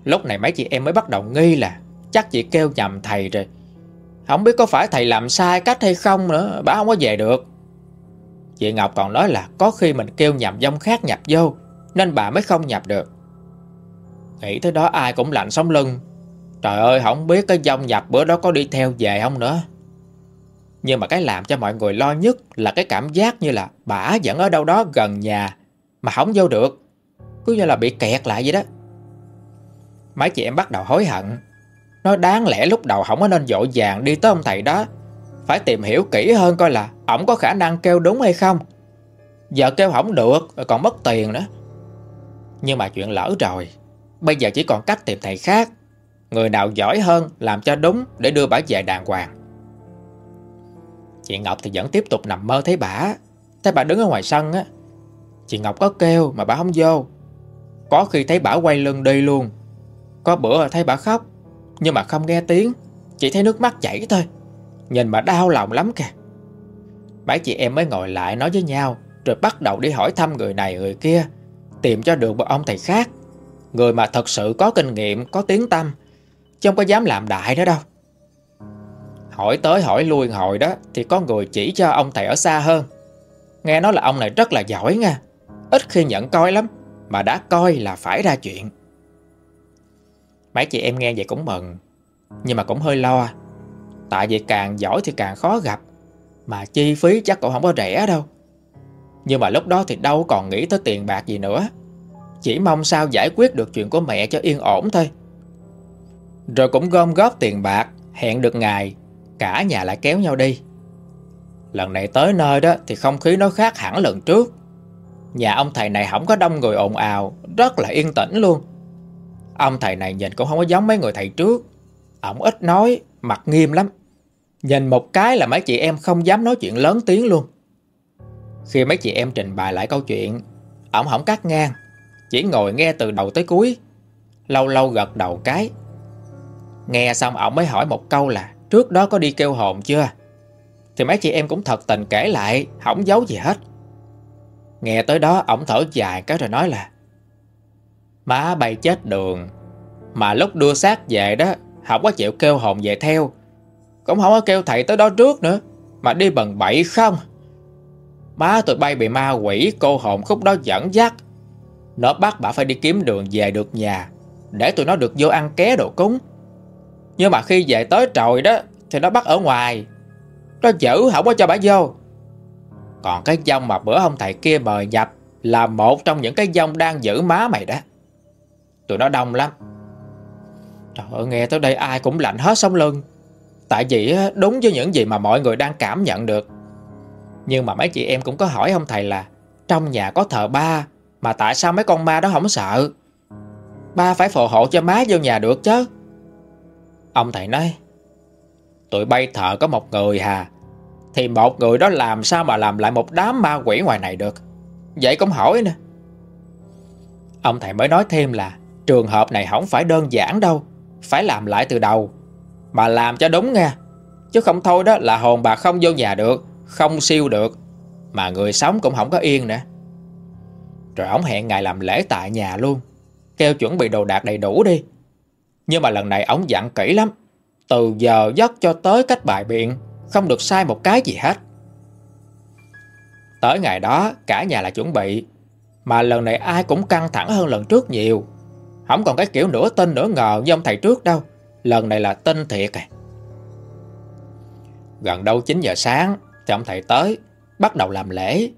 Lúc này mấy chị em mới bắt đầu nghi là Chắc chị kêu nhầm thầy rồi. Không biết có phải thầy làm sai cách hay không nữa bà không có về được. Chị Ngọc còn nói là Có khi mình kêu nhầm dông khác nhập vô, Nên bà mới không nhập được. Nghĩ tới đó ai cũng lạnh sống lưng. Trời ơi, không biết cái dông nhập bữa đó có đi theo về không nữa. Nhưng mà cái làm cho mọi người lo nhất Là cái cảm giác như là Bả vẫn ở đâu đó gần nhà Mà không vô được. Cứ như là bị kẹt lại vậy đó. Mấy chị em bắt đầu hối hận. Nói đáng lẽ lúc đầu không có nên dội vàng đi tới ông thầy đó. Phải tìm hiểu kỹ hơn coi là Ổng có khả năng kêu đúng hay không. Giờ kêu không được, Còn mất tiền nữa. Nhưng mà chuyện lỡ rồi. Bây giờ chỉ còn cách tìm thầy khác. Người nào giỏi hơn làm cho đúng Để đưa bà về đàng hoàng. Chị Ngọc thì vẫn tiếp tục nằm mơ thấy bà. Thấy bà đứng ở ngoài sân á Chị Ngọc có kêu mà bà không vô. Có khi thấy bà quay lưng đi luôn. Có bữa thấy bà khóc Nhưng mà không nghe tiếng. Chỉ thấy nước mắt chảy thôi. Nhìn mà đau lòng lắm kìa. Bảy chị em mới ngồi lại nói với nhau Rồi bắt đầu đi hỏi thăm người này người kia Tìm cho được một ông thầy khác. Người mà thật sự có kinh nghiệm, có tiếng tâm Chứ không có dám làm đại nữa đâu. Hỏi tới hỏi lui hồi đó, Thì có người chỉ cho ông thầy ở xa hơn. Nghe nói là ông này rất là giỏi nha, Ít khi nhận coi lắm, Mà đã coi là phải ra chuyện. Mấy chị em nghe vậy cũng mừng, Nhưng mà cũng hơi lo. Tại vì càng giỏi thì càng khó gặp, Mà chi phí chắc cũng không có rẻ đâu. Nhưng mà lúc đó thì đâu còn nghĩ tới tiền bạc gì nữa, Chỉ mong sao giải quyết được chuyện của mẹ cho yên ổn thôi. Rồi cũng gom góp tiền bạc, Hẹn được ngày Cả nhà lại kéo nhau đi. Lần này tới nơi đó thì không khí nó khác hẳn lần trước. Nhà ông thầy này không có đông người ồn ào, Rất là yên tĩnh luôn. Ông thầy này nhìn cũng không có giống mấy người thầy trước. Ông ít nói, Mặt nghiêm lắm. Nhìn một cái là mấy chị em không dám nói chuyện lớn tiếng luôn. Khi mấy chị em trình bày lại câu chuyện, Ông không cắt ngang, Chỉ ngồi nghe từ đầu tới cuối, Lâu lâu gật đầu cái. Nghe xong ông mới hỏi một câu là Trước đó có đi kêu hồn chưa? Thì mấy chị em cũng thật tình kể lại, Không giấu gì hết. Nghe tới đó, ổng thở dài cái rồi nói là, Má, bay chết đường. Mà lúc đưa xác về đó, Không có chịu kêu hồn về theo. Cũng không có kêu thầy tới đó trước nữa, Mà đi bần bậy không. Má, tụi bay bị ma quỷ, Cô hồn khúc đó dẫn dắt. Nó bắt bà phải đi kiếm đường về được nhà, Để tụi nó được vô ăn ké đồ cúng. Nhưng mà khi về tới tròi đó, Thì nó bắt ở ngoài. Nó giữ, không có cho bà vô. Còn cái dông mà bữa ông thầy kia mời nhập Là một trong những cái dông đang giữ má mày đó. Tụi nó đông lắm. Trời ơi, nghe tới đây ai cũng lạnh hết sống lưng. Tại vì đúng với những gì mà mọi người đang cảm nhận được. Nhưng mà mấy chị em cũng có hỏi ông thầy là, Trong nhà có thờ ba, Mà tại sao mấy con ma đó không sợ? Ba phải phù hộ cho má vô nhà được chứ. Ông thầy nói, Tụi bay thợ có một người hà, Thì một người đó làm sao mà làm lại một đám ma quỷ ngoài này được? Vậy cũng hỏi nè. Ông thầy mới nói thêm là, Trường hợp này không phải đơn giản đâu, Phải làm lại từ đầu, Mà làm cho đúng nha Chứ không thôi đó là hồn bà không vô nhà được, Không siêu được, Mà người sống cũng không có yên nữa. Rồi ông hẹn ngày làm lễ tại nhà luôn, Kêu chuẩn bị đồ đạc đầy đủ đi. Nhưng mà lần này ông dặn kỹ lắm. Từ giờ giấc cho tới cách bài biện, Không được sai một cái gì hết. Tới ngày đó, cả nhà là chuẩn bị, Mà lần này ai cũng căng thẳng hơn lần trước nhiều. Không còn cái kiểu nửa tin nửa ngờ như ông thầy trước đâu. Lần này là tin thiệt à. Gần đâu 9 giờ sáng, Thì ông thầy tới, Bắt đầu làm lễ.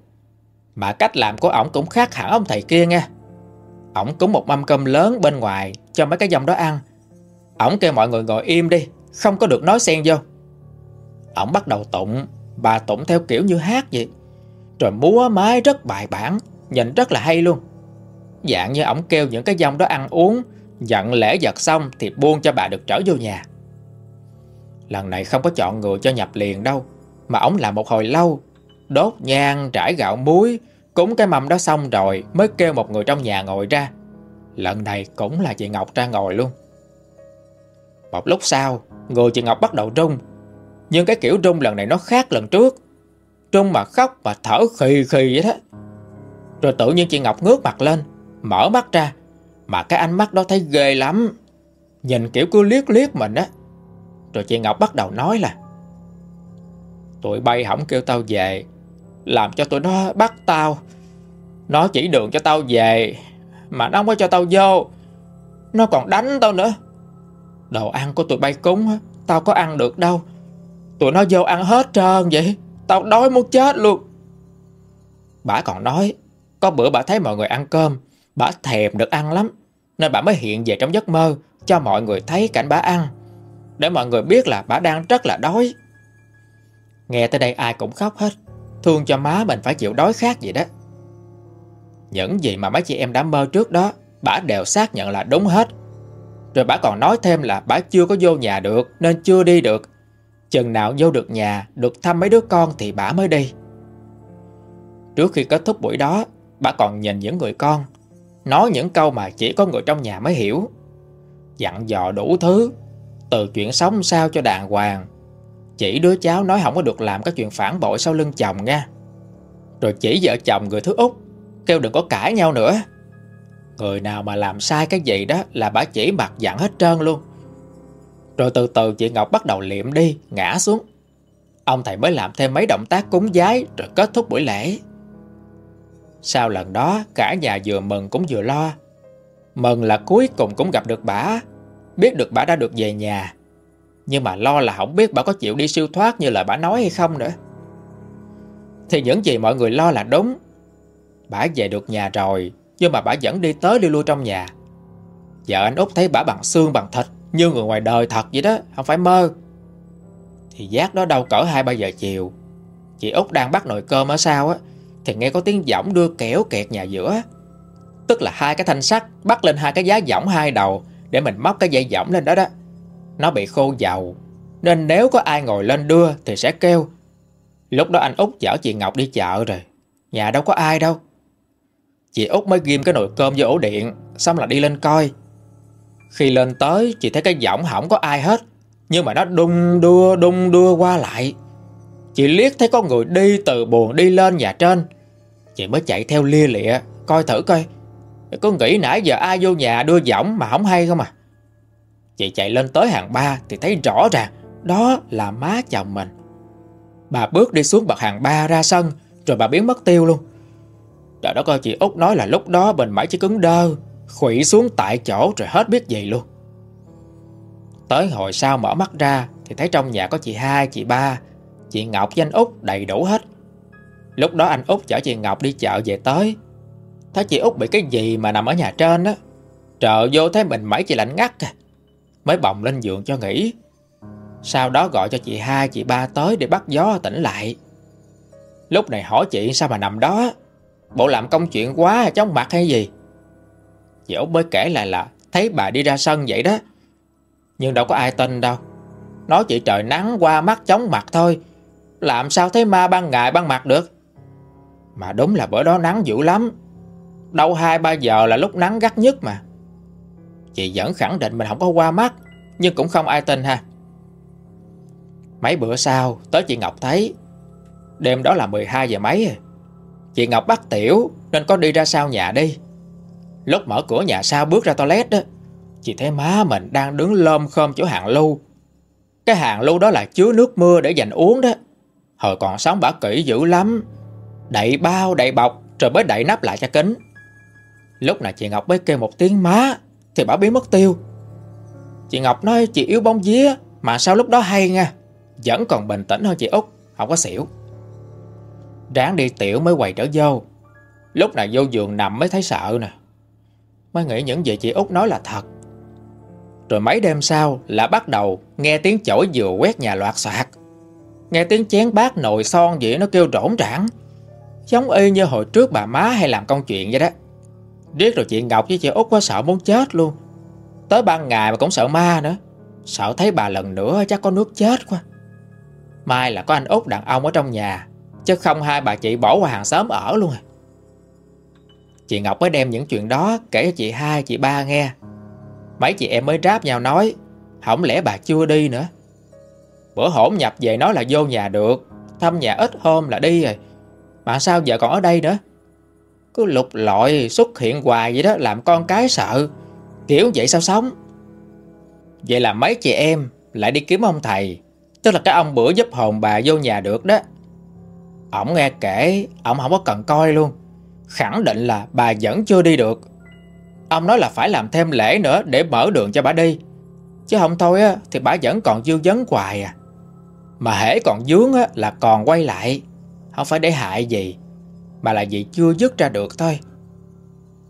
Mà cách làm của ổng cũng khác hẳn ông thầy kia nha Ổng cúng một mâm cơm lớn bên ngoài Cho mấy cái dòng đó ăn. Ổng kêu mọi người ngồi im đi, Không có được nói xen vô. Ổng bắt đầu tụng, Bà tụng theo kiểu như hát vậy. Rồi múa mái rất bài bản, Nhìn rất là hay luôn. Dạng như ổng kêu những cái dòng đó ăn uống, dặn lễ giật xong Thì buông cho bà được trở vô nhà. Lần này không có chọn người cho nhập liền đâu, Mà ổng làm một hồi lâu, Đốt nhang, trải gạo muối, Cúng cái mâm đó xong rồi Mới kêu một người trong nhà ngồi ra. Lần này cũng là chị Ngọc ra ngồi luôn. Một lúc sau Người chị Ngọc bắt đầu rung. Nhưng cái kiểu rung lần này nó khác lần trước. Rung mà khóc mà thở khì khì vậy đó. Rồi tự nhiên chị Ngọc ngước mặt lên, Mở mắt ra, Mà cái ánh mắt đó thấy ghê lắm. Nhìn kiểu cứ liếc liếc mình á. Rồi chị Ngọc bắt đầu nói là, Tụi bay hỏng kêu tao về, Làm cho tụi nó bắt tao. Nó chỉ đường cho tao về, Mà nó không có cho tao vô. Nó còn đánh tao nữa. Đồ ăn của tụi bay cúng Tao có ăn được đâu. Tụi nó vô ăn hết trơn vậy, Tao đói muốn chết luôn. Bà còn nói, Có bữa bà thấy mọi người ăn cơm, Bà thèm được ăn lắm, Nên bà mới hiện về trong giấc mơ Cho mọi người thấy cảnh bà ăn, Để mọi người biết là bà đang rất là đói. Nghe tới đây ai cũng khóc hết, Thương cho má mình phải chịu đói khác vậy đó. Những gì mà mấy chị em đã mơ trước đó, Bà đều xác nhận là đúng hết. Rồi bà còn nói thêm là bà chưa có vô nhà được, Nên chưa đi được. Chừng nào vô được nhà, Được thăm mấy đứa con thì bà mới đi. Trước khi kết thúc buổi đó, Bà còn nhìn những người con, Nói những câu mà chỉ có người trong nhà mới hiểu. Dặn dò đủ thứ, Từ chuyện sống sao cho đàng hoàng. Chỉ đứa cháu nói không có được làm các chuyện phản bội sau lưng chồng nha. Rồi chỉ vợ chồng người thứ út, Kêu đừng có cãi nhau nữa. Người nào mà làm sai cái gì đó Là bà chỉ mặt dặn hết trơn luôn. Rồi từ từ chị Ngọc bắt đầu liệm đi, Ngã xuống. Ông thầy mới làm thêm mấy động tác cúng giái Rồi kết thúc buổi lễ. Sau lần đó, cả nhà vừa mừng cũng vừa lo. Mừng là cuối cùng cũng gặp được bà. Biết được bà đã được về nhà. Nhưng mà lo là không biết bà có chịu đi siêu thoát Như lời bà nói hay không nữa. Thì những gì mọi người lo là đúng. Bà về được nhà rồi nhưng mà bà vẫn đi tới đi lui trong nhà. Vợ anh Út thấy bà bằng xương, bằng thịt, Như người ngoài đời thật vậy đó, Không phải mơ. Thì giác đó đâu cỡ 2-3 giờ chiều. Chị Út đang bắt nồi cơm ở sau á, Thì nghe có tiếng giỏng đưa kéo kẹt nhà giữa. Tức là hai cái thanh sắt Bắt lên hai cái giá giỏng hai đầu Để mình móc cái dây giỏng lên đó đó. Nó bị khô dầu, Nên nếu có ai ngồi lên đưa thì sẽ kêu. Lúc đó anh Út chở chị Ngọc đi chợ rồi, Nhà đâu có ai đâu. Chị Út mới ghim cái nồi cơm vô ổ điện, Xong là đi lên coi. Khi lên tới, chị thấy cái giọng không có ai hết, Nhưng mà nó đung đưa đung đưa qua lại. Chị liếc thấy có người đi từ buồn đi lên nhà trên. Chị mới chạy theo lia lịa, Coi thử coi. Có nghĩ nãy giờ ai vô nhà đưa giọng mà không hay không à? Chị chạy lên tới hàng ba Thì thấy rõ ràng, Đó là má chồng mình. Bà bước đi xuống bậc hàng ba ra sân, Rồi bà biến mất tiêu luôn. Trời đất ơi chị Út nói là lúc đó Bình mãi chỉ cứng đơ Khủy xuống tại chỗ rồi hết biết gì luôn. Tới hồi sau mở mắt ra Thì thấy trong nhà có chị hai, chị ba Chị Ngọc với anh Út đầy đủ hết. Lúc đó anh Út chở chị Ngọc đi chợ về tới. Thấy chị Út bị cái gì mà nằm ở nhà trên á Trợ vô thấy mình mãi chị lạnh ngắt à. Mới bồng lên giường cho nghỉ. Sau đó gọi cho chị hai, chị ba tới để bắt gió tỉnh lại. Lúc này hỏi chị sao mà nằm đó Bộ làm công chuyện quá chóng mặt hay gì? Dẫu mới kể lại là Thấy bà đi ra sân vậy đó. Nhưng đâu có ai tin đâu. Nói chỉ trời nắng qua mắt chóng mặt thôi. Làm sao thấy ma ban ngày ban mặt được? Mà đúng là bữa đó nắng dữ lắm. Đâu 2-3 giờ là lúc nắng gắt nhất mà. Chị vẫn khẳng định mình không có qua mắt, Nhưng cũng không ai tin ha. Mấy bữa sau, Tới chị Ngọc thấy, Đêm đó là 12 giờ mấy. À. Chị Ngọc bắt tiểu, Nên có đi ra sau nhà đi. Lúc mở cửa nhà sau bước ra toilet đó, Chị thấy má mình đang đứng lơm khơm chỗ hàng lưu. Cái hàng lưu đó là chứa nước mưa để dành uống đó. Hồi còn sống bà kỹ dữ lắm. Đậy bao đậy bọc, Rồi mới đậy nắp lại cho kính. Lúc này chị Ngọc mới kêu một tiếng má, Thì bà biến mất tiêu. Chị Ngọc nói chị yếu bóng vía, Mà sao lúc đó hay nha, Vẫn còn bình tĩnh hơn chị Út, Không có xỉu. Ráng đi tiểu mới quầy trở vô. Lúc này vô giường nằm mới thấy sợ nè. Mới nghĩ những gì chị Út nói là thật. Rồi mấy đêm sau là bắt đầu Nghe tiếng chổi vừa quét nhà loạt soạt Nghe tiếng chén bát nồi son vậy nó kêu rỗn rãng. Giống y như hồi trước bà má hay làm công chuyện vậy đó. Riết rồi chị Ngọc với chị Út quá sợ muốn chết luôn. Tới ban ngày mà cũng sợ ma nữa. Sợ thấy bà lần nữa chắc có nước chết quá. Mai là có anh Út đàn ông ở trong nhà. Chứ không hai bà chị bỏ qua hàng xóm ở luôn à. Chị Ngọc mới đem những chuyện đó kể cho chị hai, chị ba nghe. Mấy chị em mới ráp nhau nói Không lẽ bà chưa đi nữa? Bữa hổn nhập về nói là vô nhà được Thăm nhà ít hôm là đi rồi. Mà sao giờ còn ở đây nữa? Cứ lục lọi xuất hiện hoài vậy đó Làm con cái sợ. Kiểu vậy sao sống? Vậy là mấy chị em lại đi kiếm ông thầy. Tức là cái ông bữa giúp hồn bà vô nhà được đó. Ông nghe kể Ông không có cần coi luôn. Khẳng định là bà vẫn chưa đi được. Ông nói là phải làm thêm lễ nữa Để mở đường cho bà đi. Chứ không thôi á, thì bà vẫn còn dư vấn hoài à. Mà hễ còn dướng á, là còn quay lại. Không phải để hại gì Mà là vì chưa dứt ra được thôi.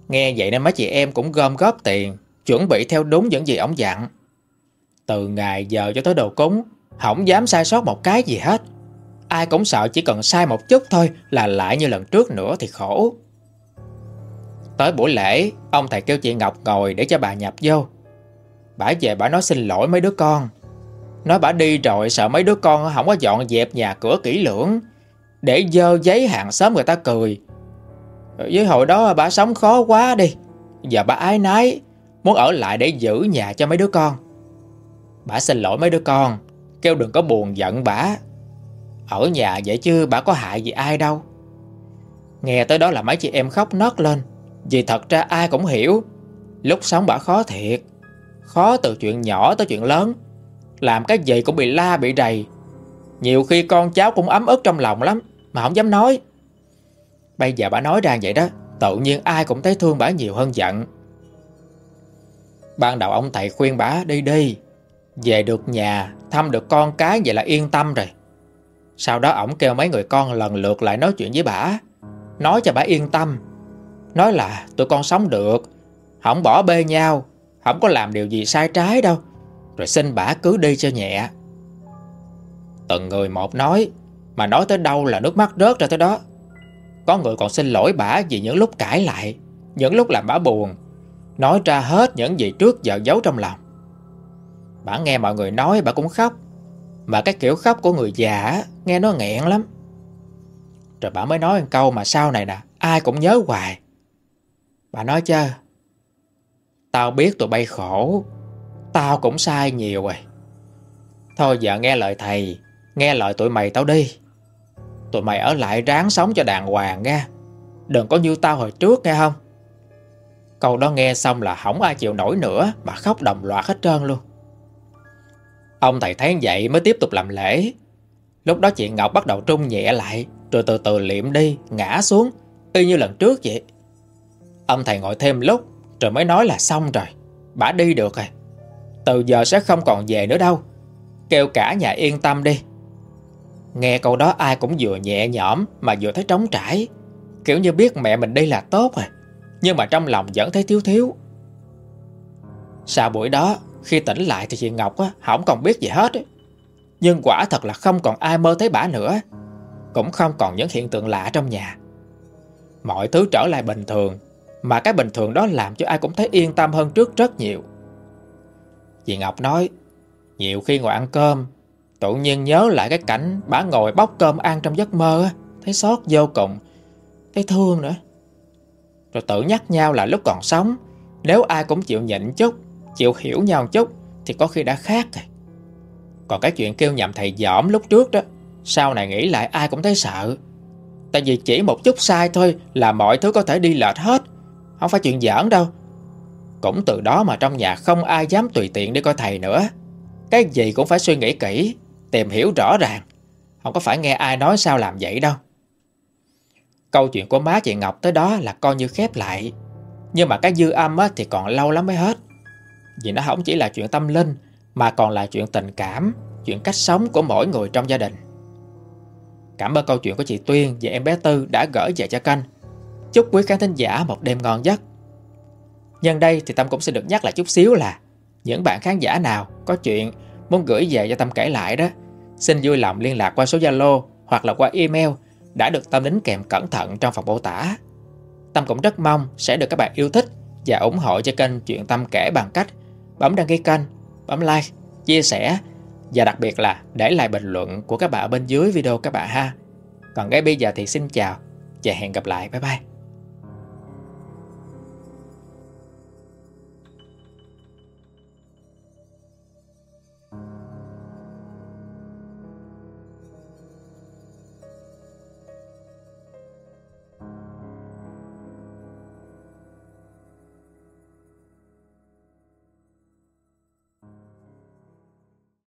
Nghe vậy nên mấy chị em cũng gom góp tiền Chuẩn bị theo đúng những gì ông dặn. Từ ngày giờ cho tới đồ cúng Không dám sai sót một cái gì hết. Ai cũng sợ chỉ cần sai một chút thôi Là lại như lần trước nữa thì khổ. Tới buổi lễ, Ông thầy kêu chị Ngọc ngồi để cho bà nhập vô. Bà về bà nói xin lỗi mấy đứa con. Nói bà đi rồi sợ mấy đứa con không có dọn dẹp nhà cửa kỹ lưỡng. Để dơ giấy hàng xóm người ta cười. Với hồi đó bà sống khó quá đi. Giờ bà ái nái Muốn ở lại để giữ nhà cho mấy đứa con. Bà xin lỗi mấy đứa con, Kêu đừng có buồn giận bà. Ở nhà vậy chứ bà có hại gì ai đâu. Nghe tới đó là mấy chị em khóc nấc lên. Vì thật ra ai cũng hiểu. Lúc sống bà khó thiệt. Khó từ chuyện nhỏ tới chuyện lớn. Làm cái gì cũng bị la, bị đầy Nhiều khi con cháu cũng ấm ức trong lòng lắm, Mà không dám nói. Bây giờ bà nói ra vậy đó, Tự nhiên ai cũng thấy thương bà nhiều hơn giận. Ban đầu ông thầy khuyên bà đi đi. Về được nhà, Thăm được con cái vậy là yên tâm rồi. Sau đó ổng kêu mấy người con lần lượt lại nói chuyện với bà. Nói cho bà yên tâm. Nói là, tụi con sống được. Không bỏ bê nhau. Không có làm điều gì sai trái đâu. Rồi xin bà cứ đi cho nhẹ. Từng người một nói, Mà nói tới đâu là nước mắt rớt ra tới đó. Có người còn xin lỗi bà Vì những lúc cãi lại, Những lúc làm bà buồn. Nói ra hết những gì trước giờ giấu trong lòng. Bà nghe mọi người nói, bà cũng khóc. Mà cái kiểu khóc của người già Nghe nó nghẹn lắm. Rồi bà mới nói một câu mà sau này nè, Ai cũng nhớ hoài. Bà nói chứ, Tao biết tụi bay khổ, Tao cũng sai nhiều rồi. Thôi giờ nghe lời thầy, Nghe lời tụi mày tao đi. Tụi mày ở lại ráng sống cho đàng hoàng nha. Đừng có như tao hồi trước nghe không? Câu đó nghe xong là không ai chịu nổi nữa Mà khóc đồng loạt hết trơn luôn. Ông thầy thấy vậy mới tiếp tục làm lễ. Lúc đó chị Ngọc bắt đầu trung nhẹ lại Rồi từ từ liệm đi, Ngã xuống, Y như lần trước vậy. Ông thầy ngồi thêm lúc, Rồi mới nói là xong rồi Bà đi được rồi. Từ giờ sẽ không còn về nữa đâu, Kêu cả nhà yên tâm đi. Nghe câu đó ai cũng vừa nhẹ nhõm Mà vừa thấy trống trải. Kiểu như biết mẹ mình đi là tốt rồi, Nhưng mà trong lòng vẫn thấy thiếu thiếu. Sau buổi đó khi tỉnh lại thì chị Ngọc á, không còn biết gì hết Nhưng quả thật là không còn ai mơ thấy bà nữa. Cũng không còn những hiện tượng lạ trong nhà. Mọi thứ trở lại bình thường Mà cái bình thường đó làm cho ai cũng thấy yên tâm hơn trước rất nhiều. Chị Ngọc nói Nhiều khi ngồi ăn cơm Tự nhiên nhớ lại cái cảnh bà ngồi bóc cơm ăn trong giấc mơ Thấy xót vô cùng Thấy thương nữa. Rồi tự nhắc nhau là lúc còn sống Nếu ai cũng chịu nhịn chút Chịu hiểu nhau chút Thì có khi đã khác rồi. Còn cái chuyện kêu nhầm thầy giỏm lúc trước đó, Sau này nghĩ lại ai cũng thấy sợ. Tại vì chỉ một chút sai thôi Là mọi thứ có thể đi lệch hết, Không phải chuyện giỡn đâu. Cũng từ đó mà trong nhà không ai dám tùy tiện đi coi thầy nữa. Cái gì cũng phải suy nghĩ kỹ, Tìm hiểu rõ ràng. Không có phải nghe ai nói sao làm vậy đâu. Câu chuyện của má chị Ngọc tới đó là coi như khép lại. Nhưng mà cái dư âm thì còn lâu lắm mới hết. Vì nó không chỉ là chuyện tâm linh, Mà còn là chuyện tình cảm, Chuyện cách sống của mỗi người trong gia đình. Cảm ơn câu chuyện của chị Tuyên và em bé Tư đã gửi về cho kênh. Chúc quý khán thính giả một đêm ngon giấc. Nhân đây thì Tâm cũng xin được nhắc lại chút xíu là, Những bạn khán giả nào có chuyện muốn gửi về cho Tâm kể lại đó, Xin vui lòng liên lạc qua số Zalo hoặc là qua email đã được Tâm đính kèm cẩn thận trong phần mô tả. Tâm cũng rất mong sẽ được các bạn yêu thích và ủng hộ cho kênh Chuyện Tâm kể bằng cách bấm đăng ký kênh, bấm like, chia sẻ và đặc biệt là để lại bình luận của các bạn bên dưới video các bạn ha. Còn ngay bây giờ thì xin chào và hẹn gặp lại. Bye bye.